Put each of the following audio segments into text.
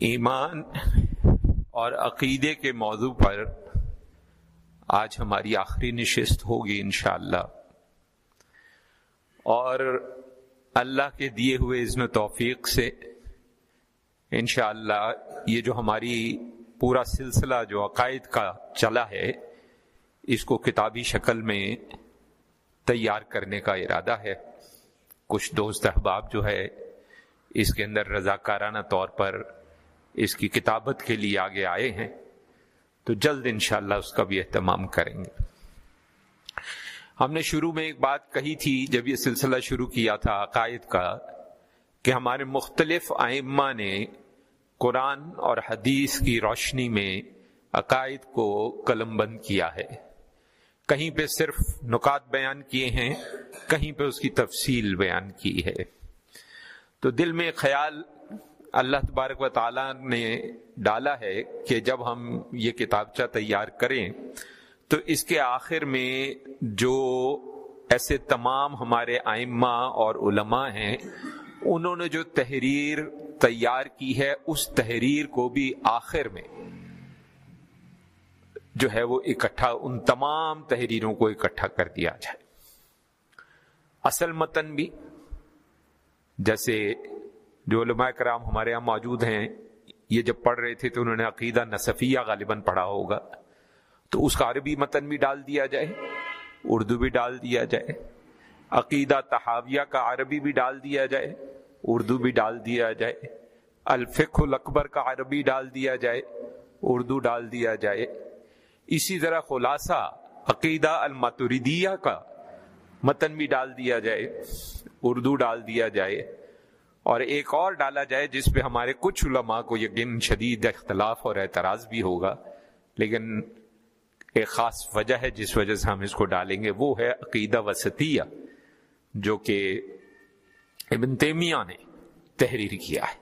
ایمان اور عقیدے کے موضوع پر آج ہماری آخری نشست ہوگی انشاءاللہ۔ اور اللہ کے دیے ہوئے اذن و توفیق سے انشاءاللہ یہ جو ہماری پورا سلسلہ جو عقائد کا چلا ہے، اس کو کتابی شکل میں تیار کرنے کا ارادہ ہے۔ کچھ دوست احباب جو ہے، اس کے اندر رضاکارانہ طور پر اس کی کتابت کے لیے آگے آئے ہیں، تو جلد انشاءاللہ اس کا بھی اہتمام کریں گے۔ ہم نے شروع میں ایک بات کہی تھی، جب یہ سلسلہ شروع کیا تھا عقائد کا، کہ ہمارے مختلف آئمہ نے قرآن اور حدیث کی روشنی میں عقائد کو قلم بند کیا ہے۔ کہیں پہ صرف نکات بیان کیے ہیں، کہیں پہ اس کی تفصیل بیان کی ہے۔ تو دل میں خیال اللہ تبارک و تعالیٰ نے ڈالا ہے کہ جب ہم یہ کتابچہ تیار کریں تو اس کے آخر میں جو ایسے تمام ہمارے آئمہ اور علماء ہیں، انہوں نے جو تحریر تیار کی ہے، اس تحریر کو بھی آخر میں جو ہے وہ اکٹھا، ان تمام تحریروں کو اکٹھا کر دیا جائے۔ اصل متن بھی جیسے جو علماء کرام ہمارے یہاں موجود ہیں، یہ جب پڑھ رہے تھے تو انہوں نے عقیدہ نصفیہ غالباً پڑھا ہوگا۔ تو اس کا عربی متن بھی ڈال دیا جائے، اردو بھی ڈال دیا جائے، عقیدہ تحاویہ کا عربی بھی ڈال دیا جائے، اردو بھی ڈال دیا جائے الفق الاکبر کا عربی ڈال دیا جائے، اردو ڈال دیا جائے۔ اسی طرح خلاصہ عقیدہ الماتریدیہ کا متن بھی ڈال دیا جائے، اردو ڈال دیا جائے۔ اور ایک اور ڈالا جائے جس پہ ہمارے کچھ علماء کو یقین شدید اختلاف اور اعتراض بھی ہوگا، لیکن ایک خاص وجہ ہے جس وجہ سے ہم اس کو ڈالیں گے، وہ ہے عقیدہ وسطیہ، جو کہ ابن تیمیہ نے تحریر کیا ہے۔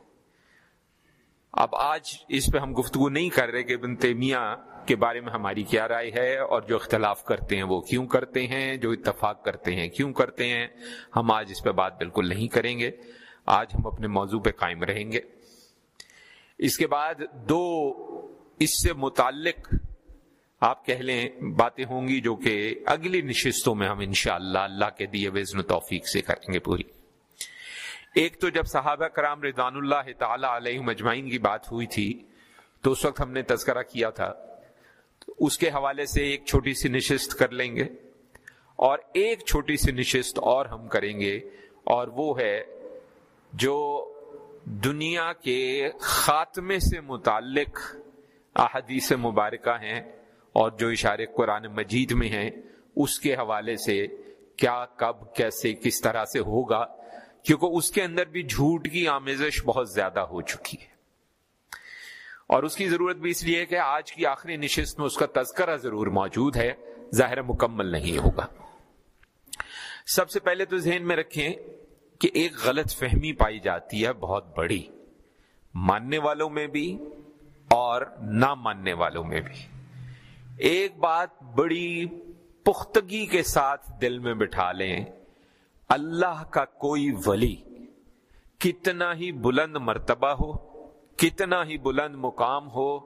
اب آج اس پہ ہم گفتگو نہیں کر رہے کہ ابن تیمیہ کے بارے میں ہماری کیا رائے ہے اور جو اختلاف کرتے ہیں وہ کیوں کرتے ہیں، جو اتفاق کرتے ہیں کیوں کرتے ہیں، ہم آج اس پہ بات بالکل نہیں کریں گے۔ آج ہم اپنے موضوع پہ قائم رہیں گے۔ اس کے بعد دو اس سے متعلق آپ کہہ لیں باتیں ہوں گی جو کہ اگلی نشستوں میں ہم انشاءاللہ اللہ کے دیے وزن توفیق سے کریں گے پوری۔ ایک تو جب صحابہ کرام رضوان اللہ تعالی علیہ مجمعین کی بات ہوئی تھی، تو اس وقت ہم نے تذکرہ کیا تھا۔ اس کے حوالے سے ایک چھوٹی سی نشست کر لیں گے اور ایک چھوٹی سی نشست اور ہم کریں گے اور وہ ہے جو دنیا کے خاتمے سے متعلق احادیث مبارکہ ہیں اور جو اشارے قرآن مجید میں ہیں، اس کے حوالے سے کیا، کب، کیسے، کس طرح سے ہوگا؟ کیونکہ اس کے اندر بھی جھوٹ کی آمیزش بہت زیادہ ہو چکی ہے۔ اور اس کی ضرورت بھی اس لیے کہ آج کی آخری نشست میں اس کا تذکرہ ضرور موجود ہے، ظاہر مکمل نہیں ہوگا۔ سب سے پہلے تو ذہن میں رکھیں کہ ایک غلط فہمی پائی جاتی ہے بہت بڑی، ماننے والوں میں بھی اور نہ ماننے والوں میں بھی۔ ایک بات بڑی پختگی کے ساتھ دل میں بٹھا لیں، اللہ کا کوئی ولی کتنا ہی بلند مرتبہ ہو، کتنا ہی بلند مقام ہو،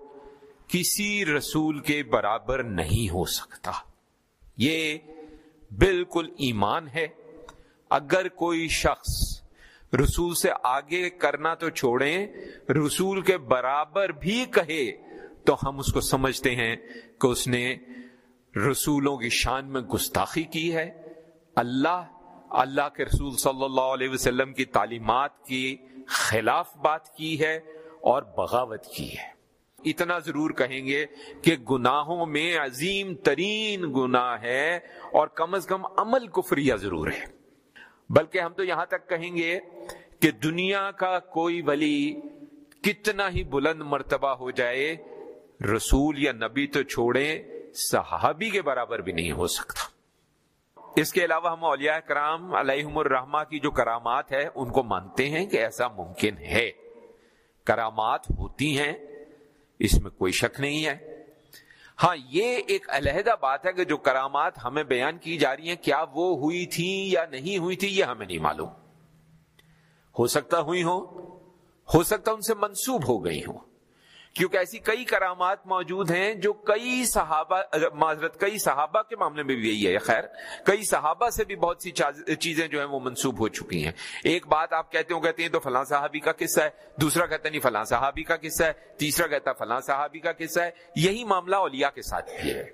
کسی رسول کے برابر نہیں ہو سکتا۔ یہ بالکل ایمان ہے۔ اگر کوئی شخص رسول سے آگے کرنا تو چھوڑیں، رسول کے برابر بھی کہے تو ہم اس کو سمجھتے ہیں کہ اس نے رسولوں کی شان میں گستاخی کی ہے۔ اللہ اللہ کے رسول صلی اللہ علیہ وسلم کی تعلیمات کی خلاف بات کی ہے اور بغاوت کی ہے۔ اتنا ضرور کہیں گے کہ گناہوں میں عظیم ترین گناہ ہے اور کم از کم عمل کفریہ ضرور ہے۔ بلکہ ہم تو یہاں تک کہیں گے کہ دنیا کا کوئی ولی کتنا ہی بلند مرتبہ ہو جائے، رسول یا نبی تو چھوڑے صحابی کے برابر بھی نہیں ہو سکتا۔ اس کے علاوہ ہم اولیاء کرام علیہم الرحمہ کی جو کرامات ہے ان کو مانتے ہیں کہ ایسا ممکن ہے۔ کرامات ہوتی ہیں، اس میں کوئی شک نہیں ہے۔ ہاں یہ ایک علیحدہ بات ہے کہ جو کرامات ہمیں بیان کی جا رہی ہیں، کیا وہ ہوئی تھی یا نہیں ہوئی تھی، یہ ہمیں نہیں معلوم۔ ہو سکتا ہوئی ہو ہو سکتا ان سے منسوب ہو گئی ہوں۔ کیونکہ ایسی کئی کرامات موجود ہیں جو کئی صحابہ، معذرت، کئی صحابہ کے معاملے میں بھی یہی ہے، خیر، کئی صحابہ سے بھی بہت سی چیزیں جو ہیں وہ منسوب ہو چکی ہیں۔ ایک بات آپ کہتے ہو کہتے ہیں تو فلاں صحابی کا قصہ ہے، دوسرا کہتا نہیں، فلاں صحابی کا قصہ ہے، تیسرا کہتا فلاں صحابی کا قصہ ہے۔ یہی معاملہ اولیاء کے ساتھ بھی ہے۔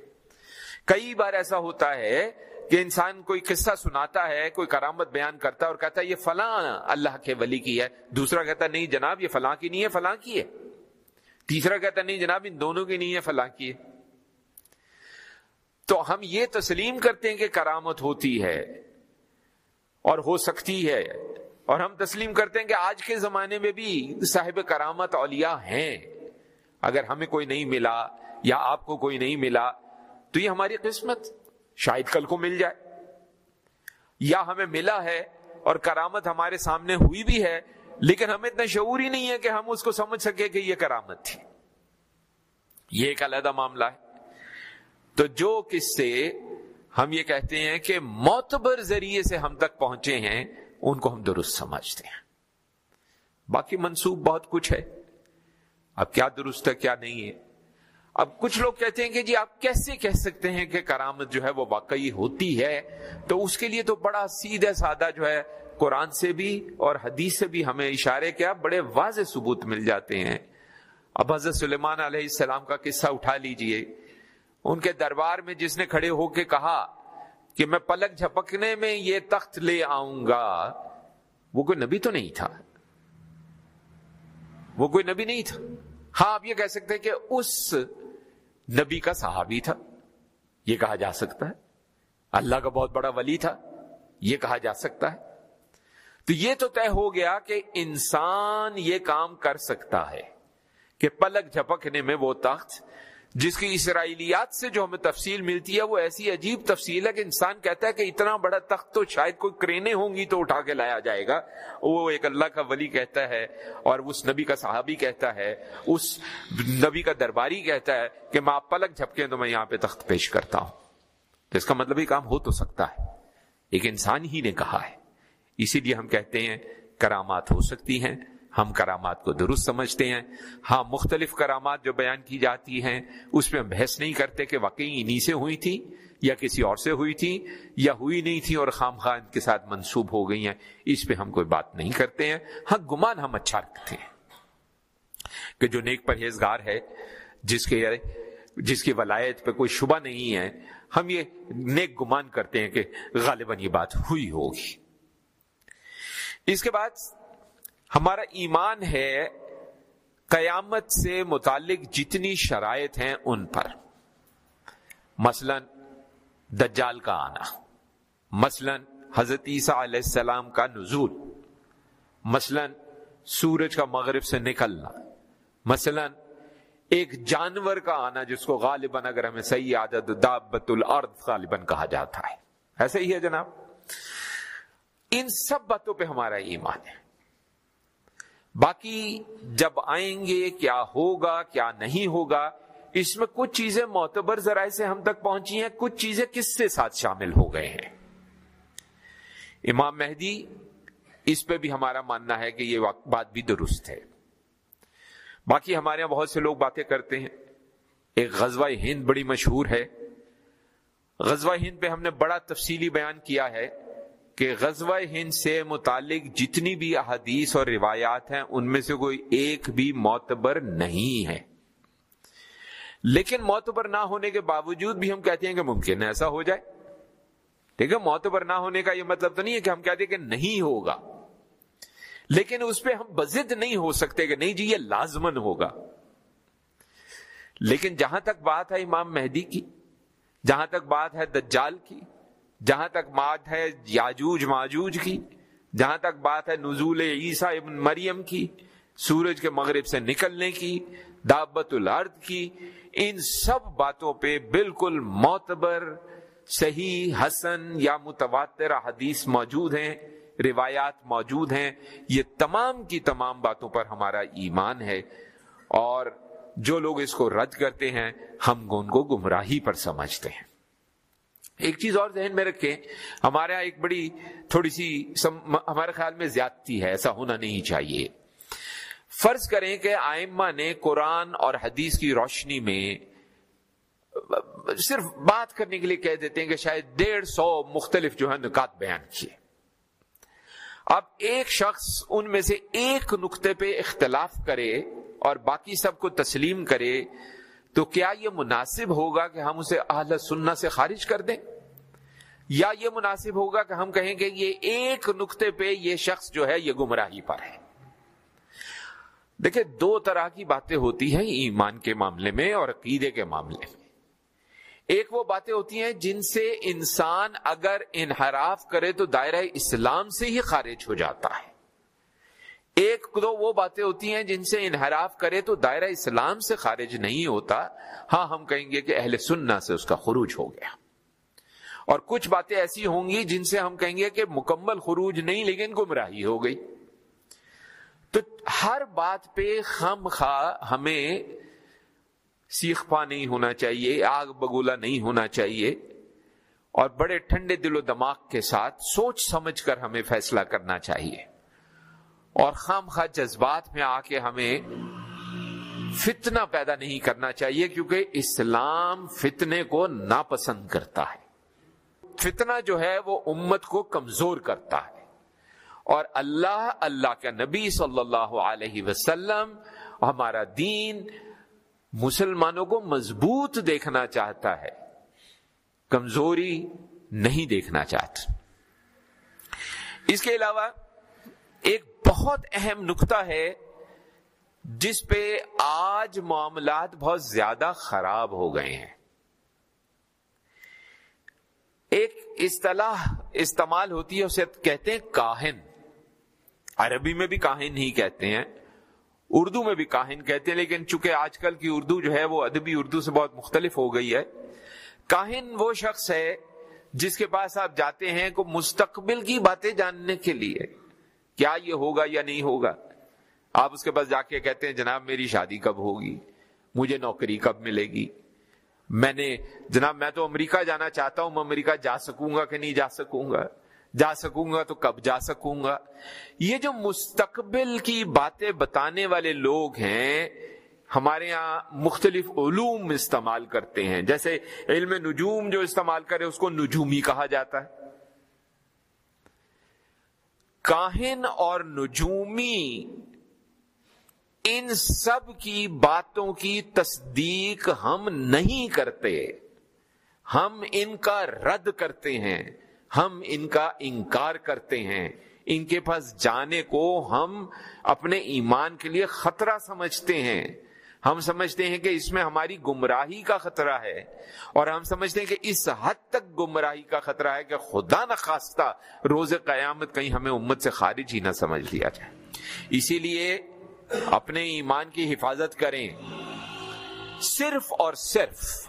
کئی بار ایسا ہوتا ہے کہ انسان کوئی قصہ سناتا ہے، کوئی کرامت بیان کرتا ہے اور کہتا ہے یہ فلاں اللہ کے ولی کی ہے۔ دوسرا کہتا ہے نہیں جناب، یہ فلاں کی نہیں ہے، فلاں کی ہے۔ تیسرا کہتا نہیں جناب، ان دونوں کی نہیں ہے، فلاں کی تو ہم یہ تسلیم کرتے ہیں کہ کرامت ہوتی ہے اور ہو سکتی ہے اور ہم تسلیم کرتے ہیں کہ آج کے زمانے میں بھی صاحب کرامت اولیاء ہیں۔ اگر ہمیں کوئی نہیں ملا یا آپ کو کوئی نہیں ملا تو یہ ہماری قسمت، شاید کل کو مل جائے۔ یا ہمیں ملا ہے اور کرامت ہمارے سامنے ہوئی بھی ہے لیکن ہمیں اتنا شعور ہی نہیں ہے کہ ہم اس کو سمجھ سکے کہ یہ کرامت تھی۔ یہ ایک علیحدہ معاملہ ہے۔ تو جو کس سے ہم یہ کہتے ہیں کہ معتبر ذریعے سے ہم تک پہنچے ہیں، ان کو ہم درست سمجھتے ہیں۔ باقی منسوب بہت کچھ ہے۔ اب کیا درست ہے، کیا نہیں ہے۔ اب کچھ لوگ کہتے ہیں کہ جی آپ کیسے کہہ سکتے ہیں کہ کرامت جو ہے وہ واقعی ہوتی ہے؟ تو اس کے لیے تو بڑا سیدھا سادہ جو ہے قرآن سے بھی اور حدیث سے بھی ہمیں اشارے کیا، بڑے واضح ثبوت مل جاتے ہیں۔ اب حضرت سلیمان علیہ السلام کا قصہ اٹھا لیجیے۔ ان کے دربار میں جس نے کھڑے ہو کے کہا کہ میں پلک جھپکنے میں یہ تخت لے آؤں گا، وہ کوئی نبی تو نہیں تھا۔ وہ کوئی نبی نہیں تھا۔ ہاں آپ یہ کہہ سکتے ہیں کہ اس نبی کا صحابی تھا۔ یہ کہا جا سکتا ہے۔ اللہ کا بہت بڑا ولی تھا۔ یہ کہا جا سکتا ہے۔ تو یہ تو طے ہو گیا کہ انسان یہ کام کر سکتا ہے کہ پلک جھپکنے میں وہ تخت جس کی اسرائیلیات سے جو ہمیں تفصیل ملتی ہے وہ ایسی عجیب تفصیل ہے کہ انسان کہتا ہے کہ اتنا بڑا تخت تو شاید کوئی کرینے ہوں گی تو اٹھا کے لایا جائے گا۔ وہ ایک اللہ کا ولی کہتا ہے اور اس نبی کا صحابی کہتا ہے، اس نبی کا درباری کہتا ہے کہ میں آپ پلک جھپکے تو میں یہاں پہ تخت پیش کرتا ہوں۔ تو اس کا مطلب یہ کام ہو تو سکتا ہے۔ ایک انسان ہی نے کہا ہے۔ اسی لیے ہم کہتے ہیں کرامات ہو سکتی ہیں، ہم کرامات کو درست سمجھتے ہیں۔ ہاں مختلف کرامات جو بیان کی جاتی ہیں، اس میں ہم بحث نہیں کرتے کہ واقعی انہی سے ہوئی تھی یا کسی اور سے ہوئی تھی یا ہوئی نہیں تھی اور خام خواہ کے ساتھ منسوب ہو گئی ہیں۔ اس پہ ہم کوئی بات نہیں کرتے ہیں۔ ہاں گمان ہم اچھا رکھتے ہیں کہ جو نیک پرہیزگار ہے، جس کے جس کی ولایت پہ کوئی شبہ نہیں ہے، ہم یہ نیک گمان کرتے ہیں کہ غالباً یہ بات ہوئی ہوگی۔ اس کے بعد ہمارا ایمان ہے قیامت سے متعلق جتنی شرائط ہیں ان پر۔ مثلا دجال کا آنا، مثلا حضرت عیسیٰ علیہ السلام کا نزول، مثلا سورج کا مغرب سے نکلنا، مثلا ایک جانور کا آنا جس کو غالباً اگر ہمیں صحیح عادت دابت الارض غالباً کہا جاتا ہے۔ ایسے ہی ہے جناب۔ ان سب باتوں پہ ہمارا ایمان ہے۔ باقی جب آئیں گے کیا ہوگا، کیا نہیں ہوگا، اس میں کچھ چیزیں معتبر ذرائع سے ہم تک پہنچی ہیں، کچھ چیزیں کس سے ساتھ شامل ہو گئے ہیں۔ امام مہدی، اس پہ بھی ہمارا ماننا ہے کہ یہ بات بھی درست ہے۔ باقی ہمارے یہاں بہت سے لوگ باتیں کرتے ہیں۔ ایک غزوہ ہند بڑی مشہور ہے۔ غزوہ ہند پہ ہم نے بڑا تفصیلی بیان کیا ہے۔ کہ غزوہ ہند سے متعلق جتنی بھی احادیث اور روایات ہیں، ان میں سے کوئی ایک بھی معتبر نہیں ہے۔ لیکن معتبر نہ ہونے کے باوجود بھی ہم کہتے ہیں کہ ممکن ہے ایسا ہو جائے۔ ٹھیک ہے، معتبر نہ ہونے کا یہ مطلب تو نہیں ہے کہ ہم کہتے ہیں کہ نہیں ہوگا۔ لیکن اس پہ ہم بزد نہیں ہو سکتے کہ نہیں جی یہ لازمن ہوگا۔ لیکن جہاں تک بات ہے امام مہدی کی، جہاں تک بات ہے دجال کی جہاں تک بات ہے یاجوج ماجوج کی، جہاں تک بات ہے نزول عیسیٰ ابن مریم کی، سورج کے مغرب سے نکلنے کی دعوت الارض کی، ان سب باتوں پہ بالکل معتبر صحیح، حسن یا متواتر حدیث موجود ہیں، روایات موجود ہیں۔ یہ تمام کی تمام باتوں پر ہمارا ایمان ہے۔ اور جو لوگ اس کو رد کرتے ہیں، ہم ان کو گمراہی پر سمجھتے ہیں۔ ایک چیز اور ذہن میں رکھیں، ہمارے یہاں ایک بڑی تھوڑی سی ہمارے خیال میں زیادتی ہے، ایسا ہونا نہیں چاہیے۔ فرض کریں کہ آئمہ نے قرآن اور حدیث کی روشنی میں، صرف بات کرنے کے لیے کہہ دیتے ہیں کہ شاید ڈیڑھ سو مختلف جو ہے نکات بیان کیے۔ اب ایک شخص ان میں سے ایک نقطے پہ اختلاف کرے اور باقی سب کو تسلیم کرے تو کیا یہ مناسب ہوگا کہ ہم اسے اہل سننا سے خارج کر دیں؟ یا یہ مناسب ہوگا کہ ہم کہیں کہ یہ ایک نقطے پہ یہ شخص جو ہے یہ گمراہی پر ہے؟ دیکھیں، دو طرح کی باتیں ہوتی ہیں ایمان کے معاملے میں اور عقیدے کے معاملے میں۔ ایک وہ باتیں ہوتی ہیں جن سے انسان اگر انحراف کرے تو دائرہ اسلام سے ہی خارج ہو جاتا ہے۔ ایک دو وہ باتیں ہوتی ہیں جن سے انحراف کرے تو دائرہ اسلام سے خارج نہیں ہوتا۔ ہاں ہم کہیں گے کہ اہل سننا سے اس کا خروج ہو گیا۔ اور کچھ باتیں ایسی ہوں گی جن سے ہم کہیں گے کہ مکمل خروج نہیں، لیکن گمراہی ہو گئی۔ تو ہر بات پہ خم خواہ ہمیں سیخ پا نہیں ہونا چاہیے، آگ بگولا نہیں ہونا چاہیے۔ اور بڑے ٹھنڈے دل و دماغ کے ساتھ سوچ سمجھ کر ہمیں فیصلہ کرنا چاہیے۔ اور خام خواہ جذبات میں آ کے ہمیں فتنہ پیدا نہیں کرنا چاہیے کیونکہ اسلام فتنے کو ناپسند کرتا ہے۔ فتنہ جو ہے وہ امت کو کمزور کرتا ہے۔ اور اللہ اللہ کا نبی صلی اللہ علیہ وسلم ہمارا دین مسلمانوں کو مضبوط دیکھنا چاہتا ہے۔ کمزوری نہیں دیکھنا چاہتا۔ اس کے علاوہ ایک بہت اہم نقطہ ہے جس پہ آج معاملات بہت زیادہ خراب ہو گئے ہیں۔ ایک اصطلاح استعمال ہوتی ہے، اسے کہتے ہیں کاہن۔ عربی میں بھی کاہن ہی کہتے ہیں، اردو میں بھی کاہن کہتے ہیں، لیکن چونکہ آج کل کی اردو جو ہے وہ ادبی اردو سے بہت مختلف ہو گئی ہے۔ کاہن وہ شخص ہے جس کے پاس آپ جاتے ہیں کو مستقبل کی باتیں جاننے کے لیے۔ کیا یہ ہوگا یا نہیں ہوگا؟ آپ اس کے پاس جا کے کہتے ہیں، جناب میری شادی کب ہوگی؟ مجھے نوکری کب ملے گی؟ میں نے، جناب میں تو امریکہ جانا چاہتا ہوں، میں امریکہ جا سکوں گا کہ نہیں جا سکوں گا؟ جا سکوں گا تو کب جا سکوں گا؟ یہ جو مستقبل کی باتیں بتانے والے لوگ ہیں، ہمارے یہاں مختلف علوم استعمال کرتے ہیں۔ جیسے علم نجوم جو استعمال کرے، اس کو نجومی کہا جاتا ہے۔ کاہن اور نجومی ان سب کی باتوں کی تصدیق ہم نہیں کرتے۔ ہم ان کا رد کرتے ہیں، ہم ان کا انکار کرتے ہیں۔ ان کے پاس جانے کو ہم اپنے ایمان کے لیے خطرہ سمجھتے ہیں۔ ہم سمجھتے ہیں کہ اس میں ہماری گمراہی کا خطرہ ہے اور ہم سمجھتے ہیں کہ اس حد تک گمراہی کا خطرہ ہے کہ خدا نخواستہ روز قیامت کہیں ہمیں امت سے خارج ہی نہ سمجھ لیا جائے۔ اسی لیے اپنے ایمان کی حفاظت کریں۔ صرف اور صرف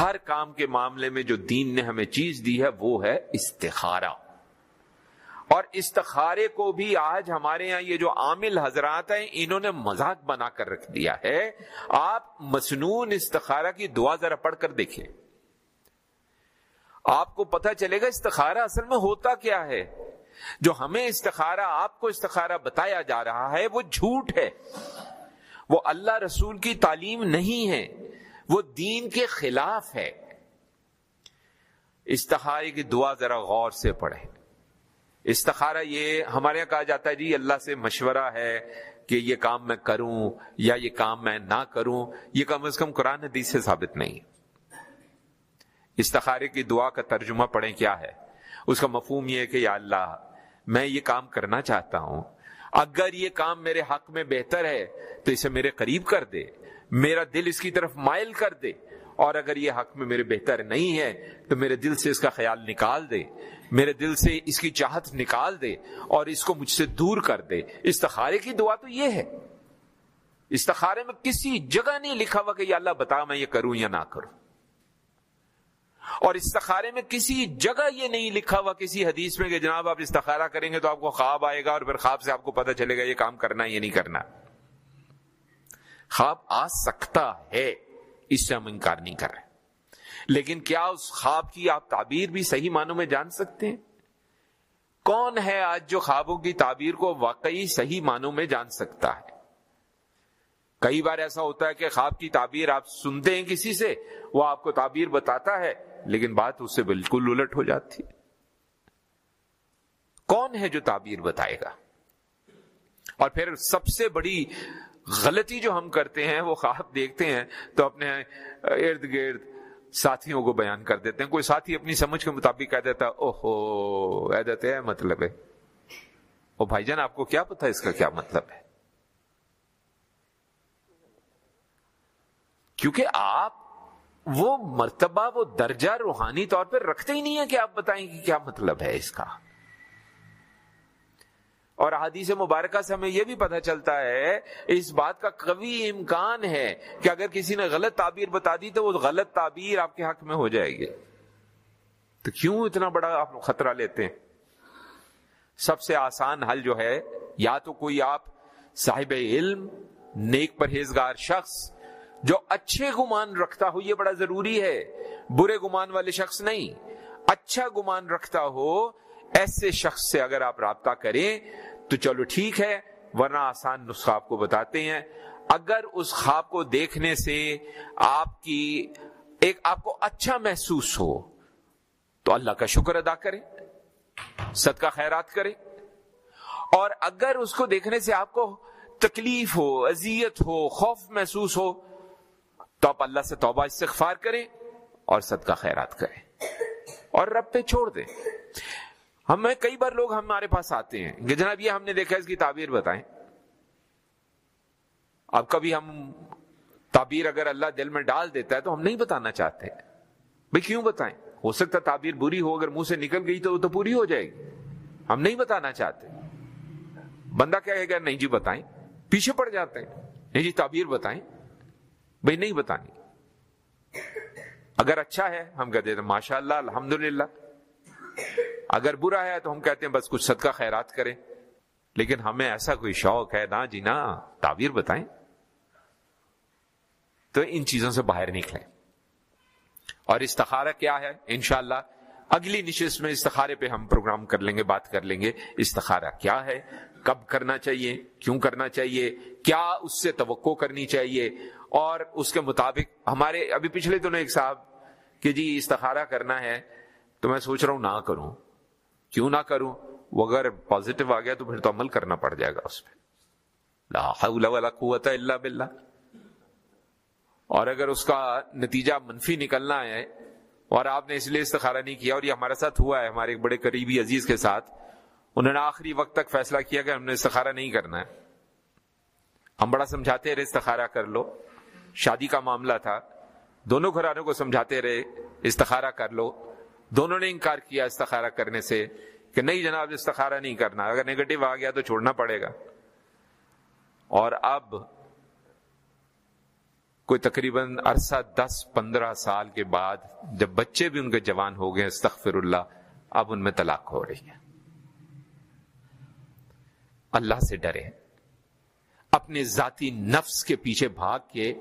ہر کام کے معاملے میں جو دین نے ہمیں چیز دی ہے وہ ہے استخارہ۔ اور استخارے کو بھی آج ہمارے یہاں یہ جو عامل حضرات ہیں، انہوں نے مذاق بنا کر رکھ دیا ہے۔ آپ مصنون استخارہ کی دعا ذرا پڑھ کر دیکھیں۔ آپ کو پتہ چلے گا استخارہ اصل میں ہوتا کیا ہے۔ جو ہمیں استخارہ، آپ کو استخارہ بتایا جا رہا ہے، وہ جھوٹ ہے۔ وہ اللہ رسول کی تعلیم نہیں ہے، وہ دین کے خلاف ہے۔ استخارے کی دعا ذرا غور سے پڑھے استخارہ یہ ہمارے یہاں کہا جاتا ہے جی اللہ سے مشورہ ہے کہ یہ کام میں کروں یا یہ کام میں نہ کروں، یہ کم از کم قرآن حدیث سے ثابت نہیں۔ استخارے کی دعا کا ترجمہ پڑھیں کیا ہے؟ اس کا مفہوم یہ ہے کہ یا اللہ، میں یہ کام کرنا چاہتا ہوں۔ اگر یہ کام میرے حق میں بہتر ہے تو اسے میرے قریب کر دے، میرا دل اس کی طرف مائل کر دے۔ اور اگر یہ حق میں میرے بہتر نہیں ہے، تو میرے دل سے اس کا خیال نکال دے، میرے دل سے اس کی چاہت نکال دے اور اس کو مجھ سے دور کر دے۔ استخارے کی دعا تو یہ ہے۔ استخارے میں کسی جگہ نہیں لکھا ہوا کہ یا اللہ بتا میں یہ کروں یا نہ کروں۔ اور استخارے میں کسی جگہ یہ نہیں لکھا ہوا کسی حدیث میں کہ جناب آپ استخارہ کریں گے تو آپ کو خواب آئے گا اور پھر خواب سے آپ کو پتہ چلے گا یہ کام کرنا یہ نہیں کرنا۔ خواب آ سکتا ہے۔ اس سے ہم انکار نہیں کر رہے لیکن کیا اس خواب کی آپ تعبیر بھی صحیح معنوں میں جان سکتے ہیں؟ کون ہے آج جو خوابوں کی تعبیر کو واقعی صحیح معنوں میں جان سکتا ہے؟ کئی بار ایسا ہوتا ہے کہ خواب کی تعبیر آپ سنتے ہیں کسی سے، وہ آپ کو تعبیر بتاتا ہے، لیکن بات اس سے بالکل الٹ ہو جاتی کون ہے جو تعبیر بتائے گا؟ اور پھر سب سے بڑی غلطی جو ہم کرتے ہیں، وہ خواب دیکھتے ہیں، تو اپنے ارد گرد ساتھیوں کو بیان کر دیتے ہیں۔ کوئی ساتھی اپنی سمجھ کے مطابق کہہ دیتا، اوہو، عیدت ہے مطلب ہے۔ او بھائی جان، آپ کو کیا پتا اس کا کیا مطلب ہے؟ کیونکہ آپ وہ مرتبہ، وہ درجہ روحانی طور پہ رکھتے ہی نہیں ہے کہ آپ بتائیں کہ کیا مطلب ہے اس کا۔ اور حدیث مبارکہ سے ہمیں یہ بھی پتہ چلتا ہے، اس بات کا قوی امکان ہے کہ اگر کسی نے غلط تعبیر بتا دی تو وہ غلط تعبیر آپ کے حق میں ہو جائے گی۔ تو کیوں اتنا بڑا آپ خطرہ لیتے ہیں؟ سب سے آسان حل جو ہے، یا تو کوئی آپ صاحب علم، نیک پرہیزگار شخص جو اچھے گمان رکھتا ہو، یہ بڑا ضروری ہے۔ برے گمان والے شخص نہیں۔ اچھا گمان رکھتا ہو، ایسے شخص سے اگر آپ رابطہ کریں تو چلو ٹھیک ہے، ورنہ آسان نسخہ آپ کو بتاتے ہیں۔ اگر اس خواب کو دیکھنے سے آپ کی ایک آپ کو اچھا محسوس ہو، تو اللہ کا شکر ادا کریں، صدقہ خیرات کریں۔ اور اگر اس کو دیکھنے سے آپ کو تکلیف ہو، اذیت ہو، خوف محسوس ہو، تو آپ اللہ سے توبہ، استغفار کریں اور صدقہ خیرات کریں۔ اور رب پہ چھوڑ دیں۔ ہمیں کئی بار لوگ ہمارے پاس آتے ہیں کہ جناب یہ ہم نے دیکھا اس کی تعبیر بتائیں۔ اب کبھی ہم تعبیر اگر اللہ دل میں ڈال دیتا ہے تو ہم نہیں بتانا چاہتے۔ بھائی کیوں بتائیں؟ ہو سکتا تعبیر بری ہو، اگر منہ سے نکل گئی تو وہ تو پوری ہو جائے گی۔ ہم نہیں بتانا چاہتے۔ بندہ کیا کہے گا؟ نہیں جی بتائیں۔ پیچھے پڑ جاتے ہیں۔ نہیں جی تعبیر بتائیں۔ بھائی نہیں بتانی۔ اگر اچھا ہے، ہم کہتے ہیں ماشاء اللہ الحمد للہ اگر برا ہے تو ہم کہتے ہیں بس کچھ صدقہ خیرات کریں۔ لیکن ہمیں ایسا کوئی شوق ہے نا جی نا تعبیر بتائیں۔ تو ان چیزوں سے باہر نکلیں۔ اور استخارہ کیا ہے؟ انشاءاللہ اگلی نشست میں استخارے پہ ہم پروگرام کر لیں گے، بات کر لیں گے۔ استخارہ کیا ہے؟ کب کرنا چاہیے؟ کیوں کرنا چاہیے؟ کیا اس سے توقع کرنی چاہیے؟ اور اس کے مطابق ہمارے، ابھی پچھلے دنوں ایک صاحب کہ جی استخارہ کرنا ہے تو میں سوچ رہا ہوں نہ کروں۔ کیوں نہ کروں؟ وہ اگر پازیٹو آ گیا تو پھر تو عمل کرنا پڑ جائے گا اس پہ۔ لا حول ولا قوت الا باللہ۔ اور اگر اس کا نتیجہ منفی نکلنا ہے اور آپ نے اس لیے استخارہ نہیں کیا اور یہ ہمارے ساتھ ہوا ہے، ہمارے ایک بڑے قریبی عزیز کے ساتھ، انہوں نے آخری وقت تک فیصلہ کیا کہ ہم نے استخارہ نہیں کرنا ہے۔ ہم بڑا سمجھاتے رہے استخارہ کر لو۔ شادی کا معاملہ تھا۔ دونوں گھرانوں کو سمجھاتے رہے، استخارہ کر لو۔ دونوں نے انکار کیا استخارہ کرنے سے کہ نہیں جناب، استخارہ نہیں کرنا، اگر نیگیٹو آ گیا تو چھوڑنا پڑے گا۔ اور اب کوئی تقریباً عرصہ دس، پندرہ سال کے بعد جب بچے بھی ان کے جوان ہو گئے استغفر اللہ اب ان میں طلاق ہو رہی ہے۔ اللہ سے ڈرے۔ اپنے ذاتی نفس کے پیچھے بھاگ کے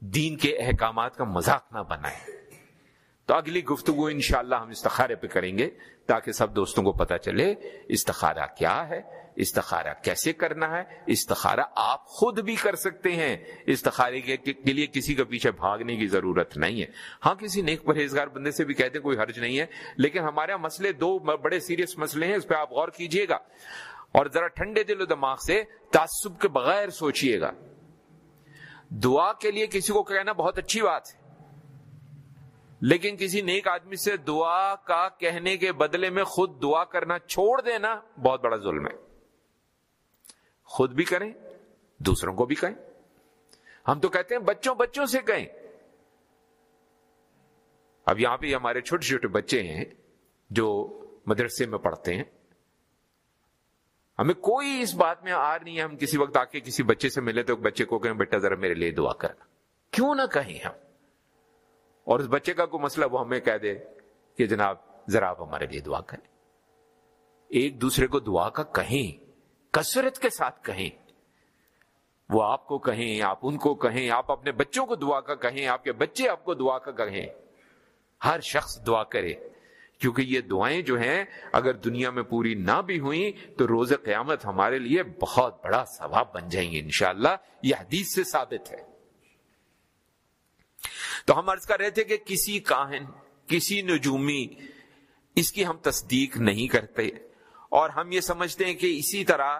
دین کے احکامات کا مذاق نہ بنائیں۔ تو اگلی گفتگو انشاءاللہ ہم استخارے پہ کریں گے تاکہ سب دوستوں کو پتا چلے استخارہ کیا ہے، استخارہ کیسے کرنا ہے، استخارہ آپ خود بھی کر سکتے ہیں۔ استخارے کے لیے کسی کے پیچھے بھاگنے کی ضرورت نہیں ہے۔ ہاں کسی نیک پرہیزگار بندے سے بھی کہتے ہیں کوئی حرج نہیں ہے، لیکن ہمارے مسئلے دو بڑے سیریس مسئلے ہیں، اس پہ آپ غور کیجیے گا۔ اور ذرا ٹھنڈے دل و دماغ سے تعصب کے بغیر سوچئے گا۔ دعا کے لیے کسی کو کہنا بہت اچھی بات ہے۔ لیکن کسی نیک آدمی سے دعا کا کہنے کے بدلے میں خود دعا کرنا چھوڑ دینا بہت بڑا ظلم ہے۔ خود بھی کریں، دوسروں کو بھی کہیں۔ ہم تو کہتے ہیں بچوں بچوں سے کہیں۔ اب یہاں پہ ہمارے چھوٹے چھوٹے بچے ہیں جو مدرسے میں پڑھتے ہیں۔ ہمیں کوئی اس بات میں آر نہیں ہے ہم کسی وقت آ کے کسی بچے سے ملے تو بچے کو کہیں، بیٹا ذرا میرے لیے دعا کرنا کیوں نہ کہیں ہم؟ اور اس بچے کا کوئی مسئلہ وہ ہمیں کہہ دے کہ جناب ذرا آپ ہمارے لیے دعا کریں۔ ایک دوسرے کو دعا کا کہیں، کثرت کے ساتھ کہیں۔ وہ آپ کو کہیں، آپ ان کو کہیں، آپ اپنے بچوں کو دعا کا کہیں، آپ کے بچے آپ کو دعا کا کہیں۔ ہر شخص دعا کرے، کیونکہ یہ دعائیں جو ہیں، اگر دنیا میں پوری نہ بھی ہوئیں تو روز قیامت ہمارے لیے بہت بڑا ثواب بن جائیں گے انشاءاللہ۔ یہ حدیث سے ثابت ہے۔ تو ہم عرض کر رہے تھے کہ کسی کاہن، کسی نجومی اس کی ہم تصدیق نہیں کرتے اور ہم یہ سمجھتے ہیں کہ اسی طرح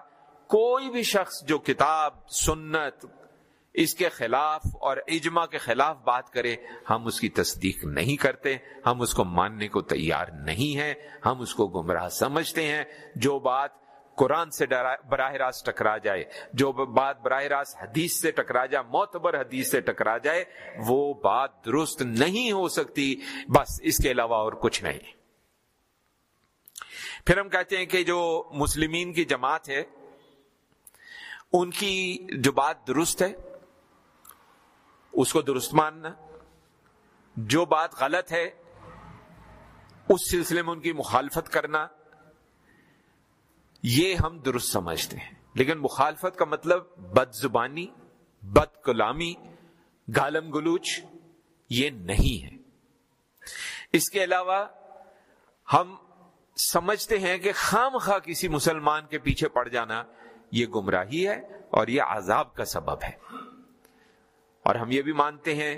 کوئی بھی شخص جو کتاب، سنت، اس کے خلاف اور اجماع کے خلاف بات کرے، ہم اس کی تصدیق نہیں کرتے، ہم اس کو ماننے کو تیار نہیں ہیں، ہم اس کو گمراہ سمجھتے ہیں، جو بات قرآن سے براہ راست ٹکرا جائے۔ جو بات براہ راست حدیث سے ٹکرا جائے، معتبر حدیث سے ٹکرا جائے، وہ بات درست نہیں ہو سکتی۔ بس اس کے علاوہ اور کچھ نہیں۔ پھر ہم کہتے ہیں کہ جو مسلمین کی جماعت ہے، ان کی جو بات درست ہے، اس کو درست ماننا۔ جو بات غلط ہے، اس سلسلے میں ان کی مخالفت کرنا۔ یہ ہم درست سمجھتے ہیں۔ لیکن مخالفت کا مطلب بد زبانی بد کلامی گالم گلوچ، یہ نہیں ہے۔ اس کے علاوہ ہم سمجھتے ہیں کہ خام خواہ کسی مسلمان کے پیچھے پڑ جانا یہ گمراہی ہے اور یہ عذاب کا سبب ہے۔ اور ہم یہ بھی مانتے ہیں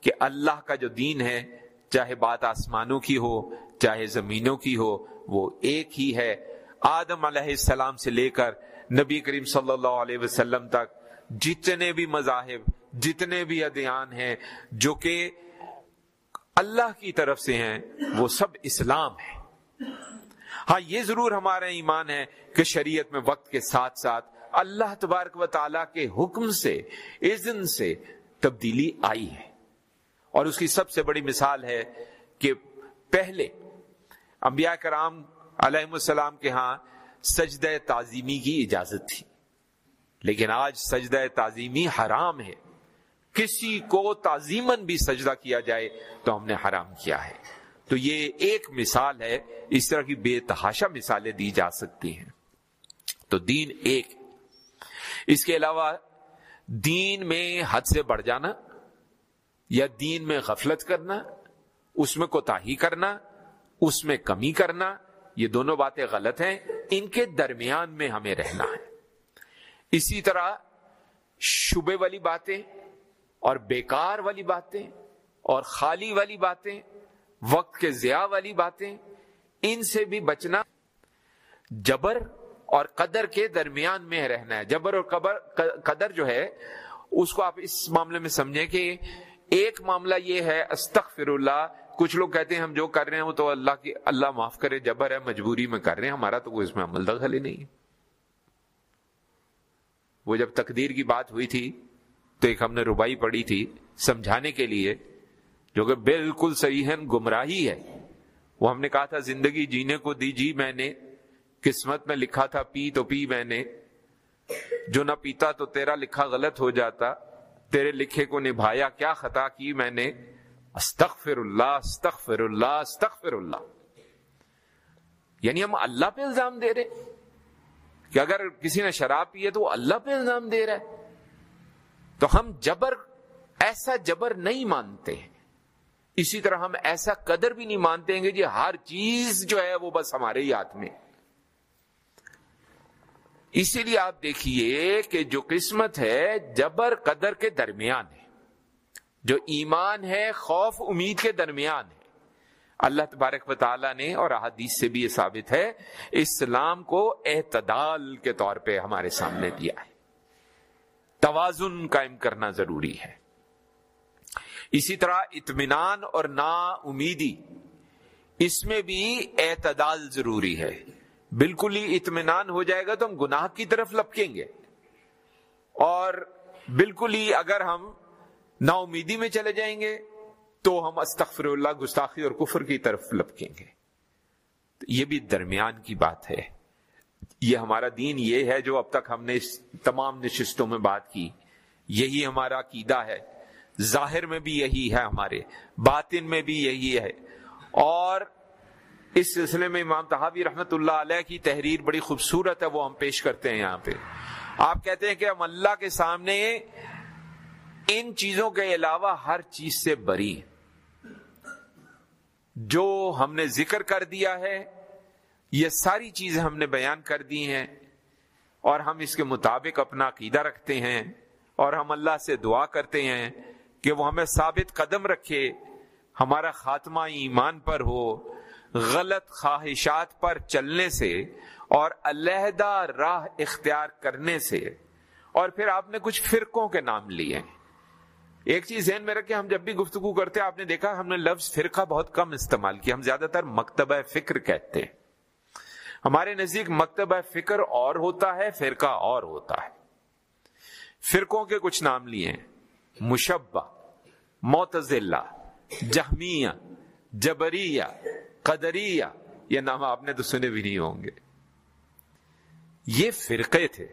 کہ اللہ کا جو دین ہے، چاہے بات آسمانوں کی ہو، چاہے زمینوں کی ہو، وہ ایک ہی ہے۔ آدم علیہ السلام سے لے کر نبی کریم صلی اللہ علیہ وسلم تک جتنے بھی مذاہب، جتنے بھی ادیان ہیں، جو کہ اللہ کی طرف سے ہیں، وہ سب اسلام ہے ہاں یہ ضرور ہمارا ایمان ہے کہ شریعت میں وقت کے ساتھ ساتھ اللہ تبارک و تعالیٰ کے حکم سے، اذن سے تبدیلی آئی ہے۔ اور اس کی سب سے بڑی مثال ہے کہ پہلے انبیاء کرام علیہ السلام کے ہاں سجدہ تعظیمی کی اجازت تھی۔ لیکن آج سجدہ تعظیمی حرام ہے۔ کسی کو تعظیمن بھی سجدہ کیا جائے تو ہم نے حرام کیا ہے۔ تو یہ ایک مثال ہے۔ اس طرح کی بے تحاشا مثالیں دی جا سکتی ہیں۔ تو دین ایک۔ اس کے علاوہ دین میں حد سے بڑھ جانا یا دین میں غفلت کرنا، اس میں کوتا کرنا، اس میں کمی کرنا یہ دونوں باتیں غلط ہیں، ان کے درمیان میں ہمیں رہنا ہے۔ اسی طرح شبے والی باتیں اور بیکار والی باتیں اور خالی والی باتیں، وقت کے ضیاع والی باتیں، ان سے بھی بچنا جبر اور قدر کے درمیان میں رہنا ہے۔ جبر اور قبر قدر جو ہے، اس کو آپ اس معاملے میں سمجھیں کہ ایک معاملہ یہ ہے، استغفر اللہ کچھ لوگ کہتے ہیں ہم جو کر رہے ہیں وہ تو اللہ کی اللہ معاف کرے، جبر ہے، مجبوری میں کر رہے ہیں، ہمارا تو کوئی اس میں عمل دخل ہی نہیں وہ جب تقدیر کی بات ہوئی تھی تو ایک ہم نے ربائی پڑی تھی سمجھانے کے لیے، جو کہ بالکل صحیح ہے، گمراہی ہے۔ وہ ہم نے کہا تھا، زندگی جینے کو دی جی میں نے، قسمت میں لکھا تھا، پی تو پی میں نے۔ جو نہ پیتا تو تیرا لکھا غلط ہو جاتا، تیرے لکھے کو نبھایا، کیا خطا کی میں نے؟ استغفر اللہ استغفر اللہ استغفر اللہ۔ یعنی ہم اللہ پہ الزام دے رہے کہ اگر کسی نے شراب پی ہے تو وہ اللہ پہ الزام دے رہا ہے۔ تو ہم جبر، ایسا جبر نہیں مانتے ہیں۔ اسی طرح ہم ایسا قدر بھی نہیں مانتے ہیں کہ جی ہر چیز جو ہے وہ بس ہمارے ہی ہاتھ میں۔ اسی لیے آپ دیکھیے کہ جو قسمت ہے، جبر قدر کے درمیان ہے۔ جو ایمان ہے، خوف، امید کے درمیان ہے۔ اللہ تبارک و تعالیٰ نے اور احادیث سے بھی یہ ثابت ہے، اسلام کو اعتدال کے طور پہ ہمارے سامنے دیا ہے۔ توازن قائم کرنا ضروری ہے۔ اسی طرح اطمینان اور نا امیدی اس میں بھی اعتدال ضروری ہے۔ بالکل ہی اطمینان ہو جائے گا تو ہم گناہ کی طرف لپکیں گے۔ اور بالکل ہی اگر ہم نا امیدی میں چلے جائیں گے تو ہم استغفر اللہ، گستاخی اور کفر کی طرف لپکیں گے۔ یہ بھی درمیان کی بات ہے۔ یہ ہمارا دین یہ ہے جو اب تک ہم نے تمام نشستوں میں بات کی۔ یہی ہمارا عقیدہ ہے۔ ظاہر میں بھی یہی ہے ہمارے، باطن میں بھی یہی ہے۔ اور اس سلسلے میں امام تحابی رحمت اللہ علیہ کی تحریر بڑی خوبصورت ہے، وہ ہم پیش کرتے ہیں یہاں پہ۔ آپ کہتے ہیں کہ ہم اللہ کے سامنے ان چیزوں کے علاوہ ہر چیز سے بری۔ جو ہم نے ذکر کر دیا ہے، یہ ساری چیزیں ہم نے بیان کر دی ہیں اور ہم اس کے مطابق اپنا عقیدہ رکھتے ہیں اور ہم اللہ سے دعا کرتے ہیں کہ وہ ہمیں ثابت قدم رکھے، ہمارا خاتمہ ایمان پر ہو، غلط خواہشات پر چلنے سے اور علیحدہ راہ اختیار کرنے سے۔ اور پھر آپ نے کچھ فرقوں کے نام لیے۔ ایک چیز ذہن میں رکھے ہم جب بھی گفتگو کرتے آپ نے دیکھا، ہم نے لفظ فرقہ بہت کم استعمال کیا۔ ہم زیادہ تر مکتبہ فکر کہتے ہیں۔ ہمارے نزدیک مکتبہ فکر اور ہوتا ہے، فرقہ اور ہوتا ہے۔ فرقوں کے کچھ نام لیے مشبہ، معتزلہ، جہمیہ، جبریہ، قدریہ، یہ نام آپ نے تو سنے بھی نہیں ہوں گے۔ یہ فرقے تھے۔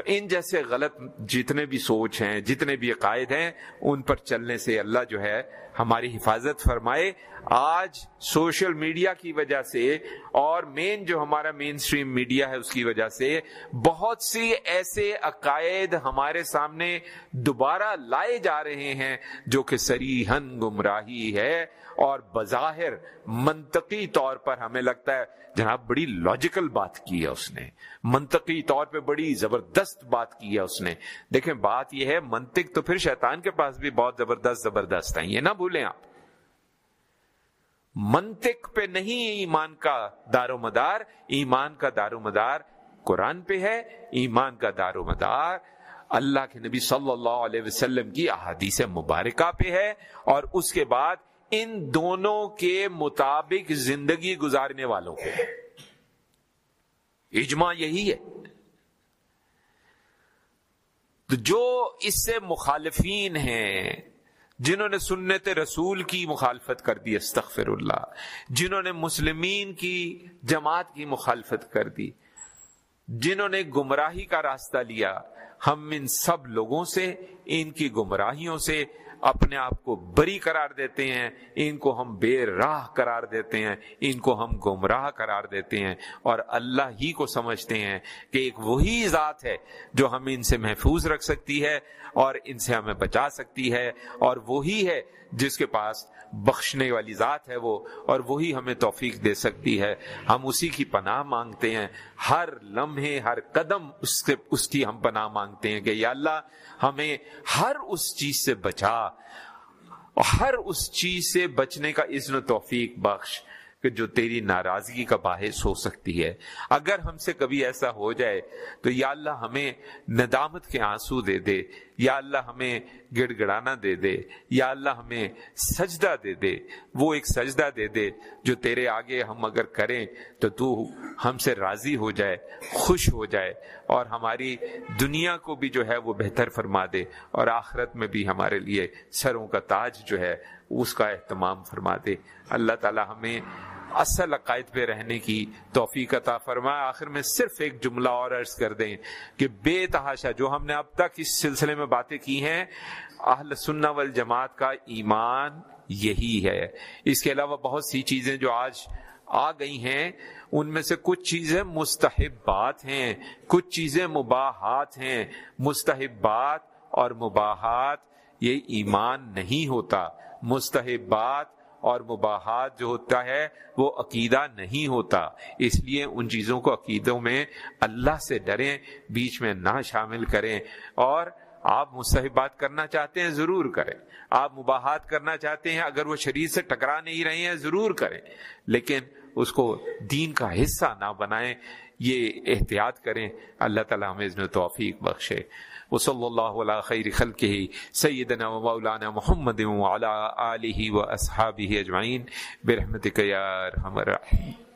تو ان جیسے غلط جتنے بھی سوچ ہیں، جتنے بھی عقائد ہیں، ان پر چلنے سے اللہ جو ہے ہماری حفاظت فرمائے۔ آج سوشل میڈیا کی وجہ سے اور مین جو ہمارا مین سٹریم میڈیا ہے اس کی وجہ سے بہت سی ایسے عقائد ہمارے سامنے دوبارہ لائے جا رہے ہیں جو کہ سریحن گمراہی ہے اور بظاہر منطقی طور پر ہمیں لگتا ہے، جناب، بڑی لاجیکل بات کی ہے اس نے۔ منطقی طور پہ بڑی زبردست بات کی ہے اس نے۔ دیکھیں، بات یہ ہے، منطق تو پھر شیطان کے پاس بھی بہت زبردست زبردست ہے یہ نہ بھولیں آپ۔ منطق پہ نہیں ایمان کا دار و مدار، ایمان کا دار و مدار قرآن پہ ہے، ایمان کا دار و مدار اللہ کے نبی صلی اللہ علیہ وسلم کی احادیث مبارکہ پہ ہے اور اس کے بعد ان دونوں کے مطابق زندگی گزارنے والوں کے۔ اجماع یہی ہے۔ تو جو اس سے مخالفین ہیں جنہوں نے سنت رسول کی مخالفت کر دی، استغفر اللہ، جنہوں نے مسلمین کی جماعت کی مخالفت کر دی، جنہوں نے گمراہی کا راستہ لیا، ہم ان سب لوگوں سے، ان کی گمراہیوں سے اپنے آپ کو بری قرار دیتے ہیں، ان کو ہم بے راہ قرار دیتے ہیں، ان کو ہم گمراہ قرار دیتے ہیں۔ اور اللہ ہی کو سمجھتے ہیں کہ ایک وہی ذات ہے جو ہم ان سے محفوظ رکھ سکتی ہے اور ان سے ہمیں بچا سکتی ہے۔ اور وہی ہے جس کے پاس بخشنے والی ذات ہے وہ، اور وہی ہمیں توفیق دے سکتی ہے۔ ہم اسی کی پناہ مانگتے ہیں۔ ہر لمحے، ہر قدم اس کے، اس کی ہم پناہ مانگتے ہیں کہ یا اللہ، ہمیں ہر اس چیز سے بچا۔ ہر اس چیز سے بچنے کا اذن و توفیق بخش۔ کہ جو تیری ناراضگی کا باعث ہو سکتی ہے۔ اگر ہم سے کبھی ایسا ہو جائے تو یا اللہ ہمیں ندامت کے آنسو دے دے، یا اللہ ہمیں گڑ گڑانا دے دے، یا اللہ ہمیں سجدہ دے دے۔ وہ ایک سجدہ دے دے جو تیرے آگے ہم اگر کریں تو تو ہم سے راضی ہو جائے، خوش ہو جائے اور ہماری دنیا کو بھی جو ہے وہ بہتر فرما دے اور آخرت میں بھی ہمارے لیے سروں کا تاج جو ہے اس کا اہتمام فرما دے۔ اللہ تعالی ہمیں اصل عقائد پہ رہنے کی توفیق عطا فرمائے۔ آخر میں صرف ایک جملہ اور عرض کر دیں کہ بے تحاشا جو ہم نے اب تک اس سلسلے میں باتیں کی ہیں، اہل سنہ والجماعت کا ایمان یہی ہے۔ اس کے علاوہ بہت سی چیزیں جو آج آ گئی ہیں، ان میں سے کچھ چیزیں مستحبات ہیں، کچھ چیزیں مباحات ہیں۔ مستحبات اور مباحات، یہ ایمان نہیں ہوتا۔ مستحبات اور مباحات جو ہوتا ہے وہ عقیدہ نہیں ہوتا۔ اس لیے ان چیزوں کو عقیدوں میں اللہ سے ڈریں، بیچ میں نہ شامل کریں۔ اور آپ مستحبات کرنا چاہتے ہیں، ضرور کریں۔ آپ مباحات کرنا چاہتے ہیں، اگر وہ شریر سے ٹکرا نہیں رہے ہیں، ضرور کریں۔ لیکن اس کو دین کا حصہ نہ بنائیں، یہ احتیاط کریں۔ اللہ تعالیٰ ہمیں توفیق بخشے۔ وصلی اللہ علی خیر خلقہ، سیدنا و مولانا محمد وعلی آلہ و اصحابہ اجمعین، برحمتک یا ارحم الراحمین۔